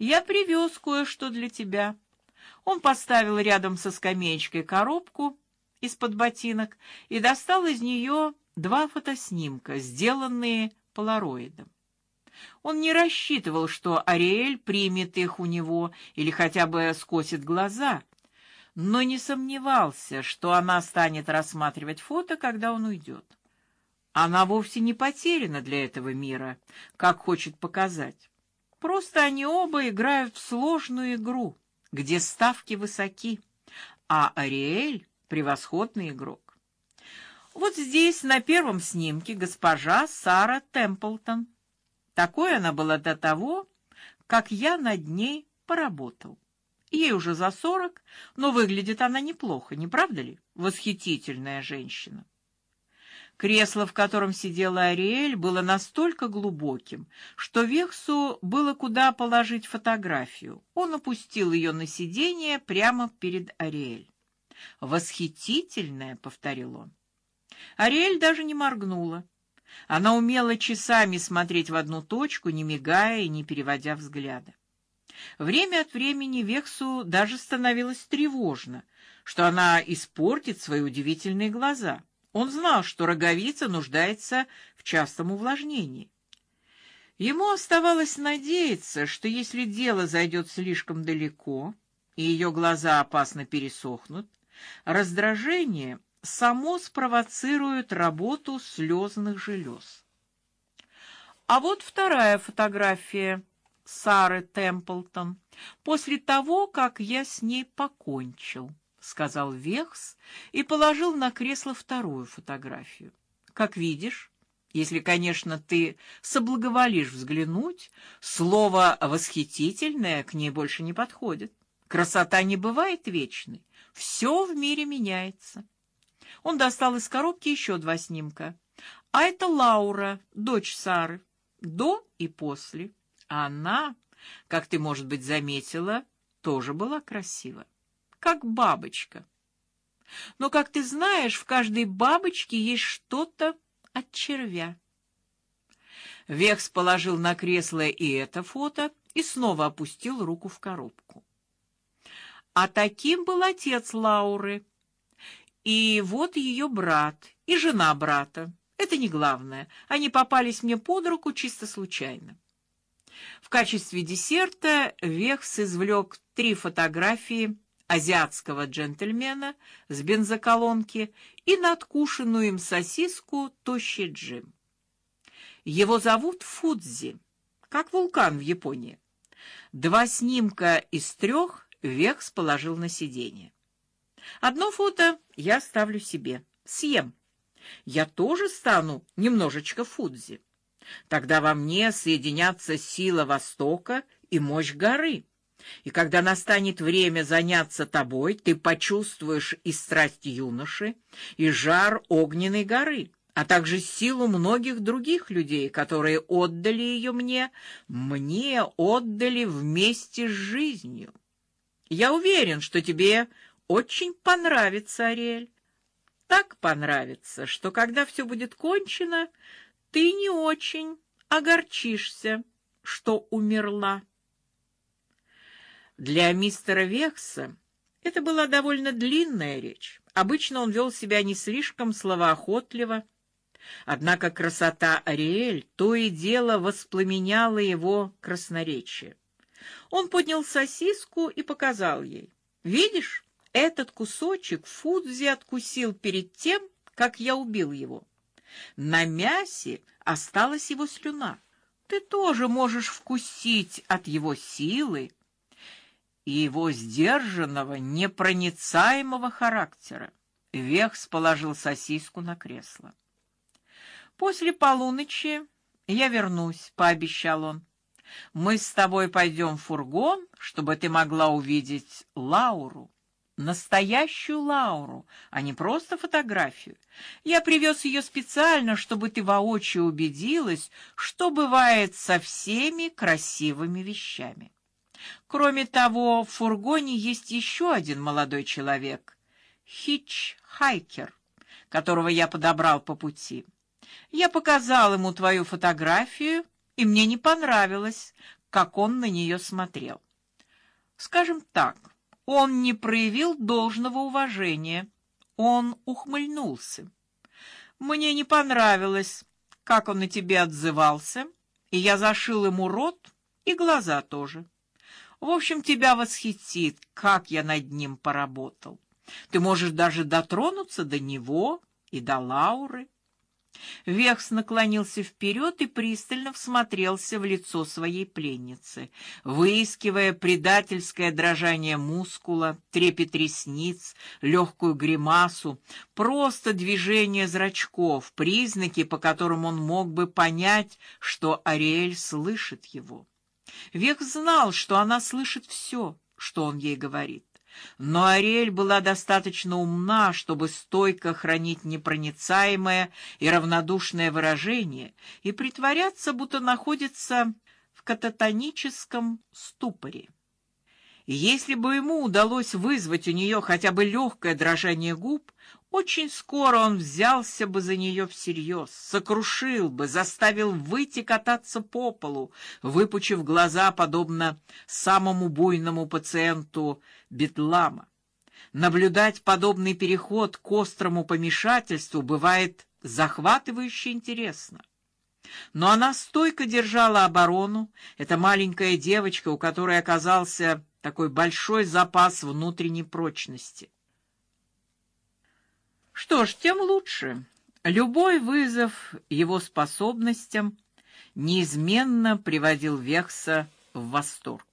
Я привез кое-что для тебя. Он поставил рядом со скамеечкой коробку из-под ботинок и достал из нее два фотоснимка, сделанные полароидом. Он не рассчитывал, что Ариэль примет их у него или хотя бы скосит глаза, но не сомневался, что она станет рассматривать фото, когда он уйдет. Она вовсе не потеряна для этого мира, как хочет показать. Просто они оба играют в сложную игру, где ставки высоки, а Ариэль превосходный игрок. Вот здесь на первом снимке госпожа Сара Темплтон. Такой она была до того, как я над ней поработал. Ей уже за сорок, но выглядит она неплохо, не правда ли? Восхитительная женщина. Кресло, в котором сидела Ариэль, было настолько глубоким, что Вехсу было куда положить фотографию. Он опустил ее на сиденье прямо перед Ариэль. «Восхитительная», — повторил он. Ариэль даже не моргнула. Она умела часами смотреть в одну точку, не мигая и не переводя взгляда. Время от времени Вексу даже становилось тревожно, что она испортит свои удивительные глаза. Он знал, что роговица нуждается в частом увлажнении. Ему оставалось надеяться, что если дело зайдет слишком далеко и ее глаза опасно пересохнут, раздражение само спровоцирует работу слезных желез. А вот вторая фотография Сары Темплтон после того, как я с ней покончил сказал Вехс и положил на кресло вторую фотографию. Как видишь, если, конечно, ты соблаговолишь взглянуть, слово восхитительное к ней больше не подходит. Красота не бывает вечной, все в мире меняется. Он достал из коробки еще два снимка. А это Лаура, дочь Сары, до и после. Она, как ты, может быть, заметила, тоже была красива как бабочка. Но, как ты знаешь, в каждой бабочке есть что-то от червя. Векс положил на кресло и это фото и снова опустил руку в коробку. А таким был отец Лауры. И вот ее брат и жена брата. Это не главное. Они попались мне под руку чисто случайно. В качестве десерта Векс извлек три фотографии азиатского джентльмена с бензоколонки и надкушенную им сосиску тощий Джим. Его зовут Фудзи, как вулкан в Японии. Два снимка из трех Векс положил на сиденье. Одно фото я ставлю себе, съем. Я тоже стану немножечко Фудзи. Тогда во мне соединятся сила Востока и мощь горы. И когда настанет время заняться тобой, ты почувствуешь и страсть юноши, и жар огненной горы, а также силу многих других людей, которые отдали ее мне, мне отдали вместе с жизнью. Я уверен, что тебе очень понравится, Ариэль. Так понравится, что когда все будет кончено, ты не очень огорчишься, что умерла. Для мистера Векса это была довольно длинная речь. Обычно он вел себя не слишком словоохотливо, однако красота Ариэль то и дело воспламеняла его красноречие. Он поднял сосиску и показал ей. Видишь, этот кусочек Фудзи откусил перед тем, как я убил его. На мясе осталась его слюна. Ты тоже можешь вкусить от его силы и его сдержанного, непроницаемого характера. Вехс положил сосиску на кресло. После полуночи я вернусь, пообещал он. Мы с тобой пойдем в фургон, чтобы ты могла увидеть Лауру, настоящую Лауру, а не просто фотографию. Я привез ее специально, чтобы ты воочию убедилась, что бывает со всеми красивыми вещами. Кроме того, в фургоне есть еще один молодой человек, hitchhiker, которого я подобрал по пути. Я показал ему твою фотографию, и мне не понравилось, как он на нее смотрел. Скажем так, он не проявил должного уважения. Он ухмыльнулся. Мне не понравилось, как он на тебя отзывался, и я зашил ему рот и глаза тоже. В общем, тебя восхитит, как я над ним поработал. Ты можешь даже дотронуться до него и до Лауры. Векс наклонился вперед и пристально всмотрелся в лицо своей пленницы, выискивая предательское дрожание мускула, трепет ресниц, легкую гримасу, просто движение зрачков, признаки, по которым он мог бы понять, что Ариэль слышит его. Векс знал, что она слышит все, что он ей говорит. Но Ариэль была достаточно умна, чтобы стойко хранить непроницаемое и равнодушное выражение и притворяться, будто находится в кататоническом ступоре. Если бы ему удалось вызвать у нее хотя бы легкое дрожание губ, очень скоро он взялся бы за нее всерьез, сокрушил бы, заставил выйти кататься по полу, выпучив глаза, подобно самому буйному пациенту Бетлама. Наблюдать подобный переход к острому помешательству бывает захватывающе интересно. Но она стойко держала оборону, эта маленькая девочка, у которой оказался такой большой запас внутренней прочности. Что ж, тем лучше. Любой вызов его способностям неизменно приводил Векса в восторг.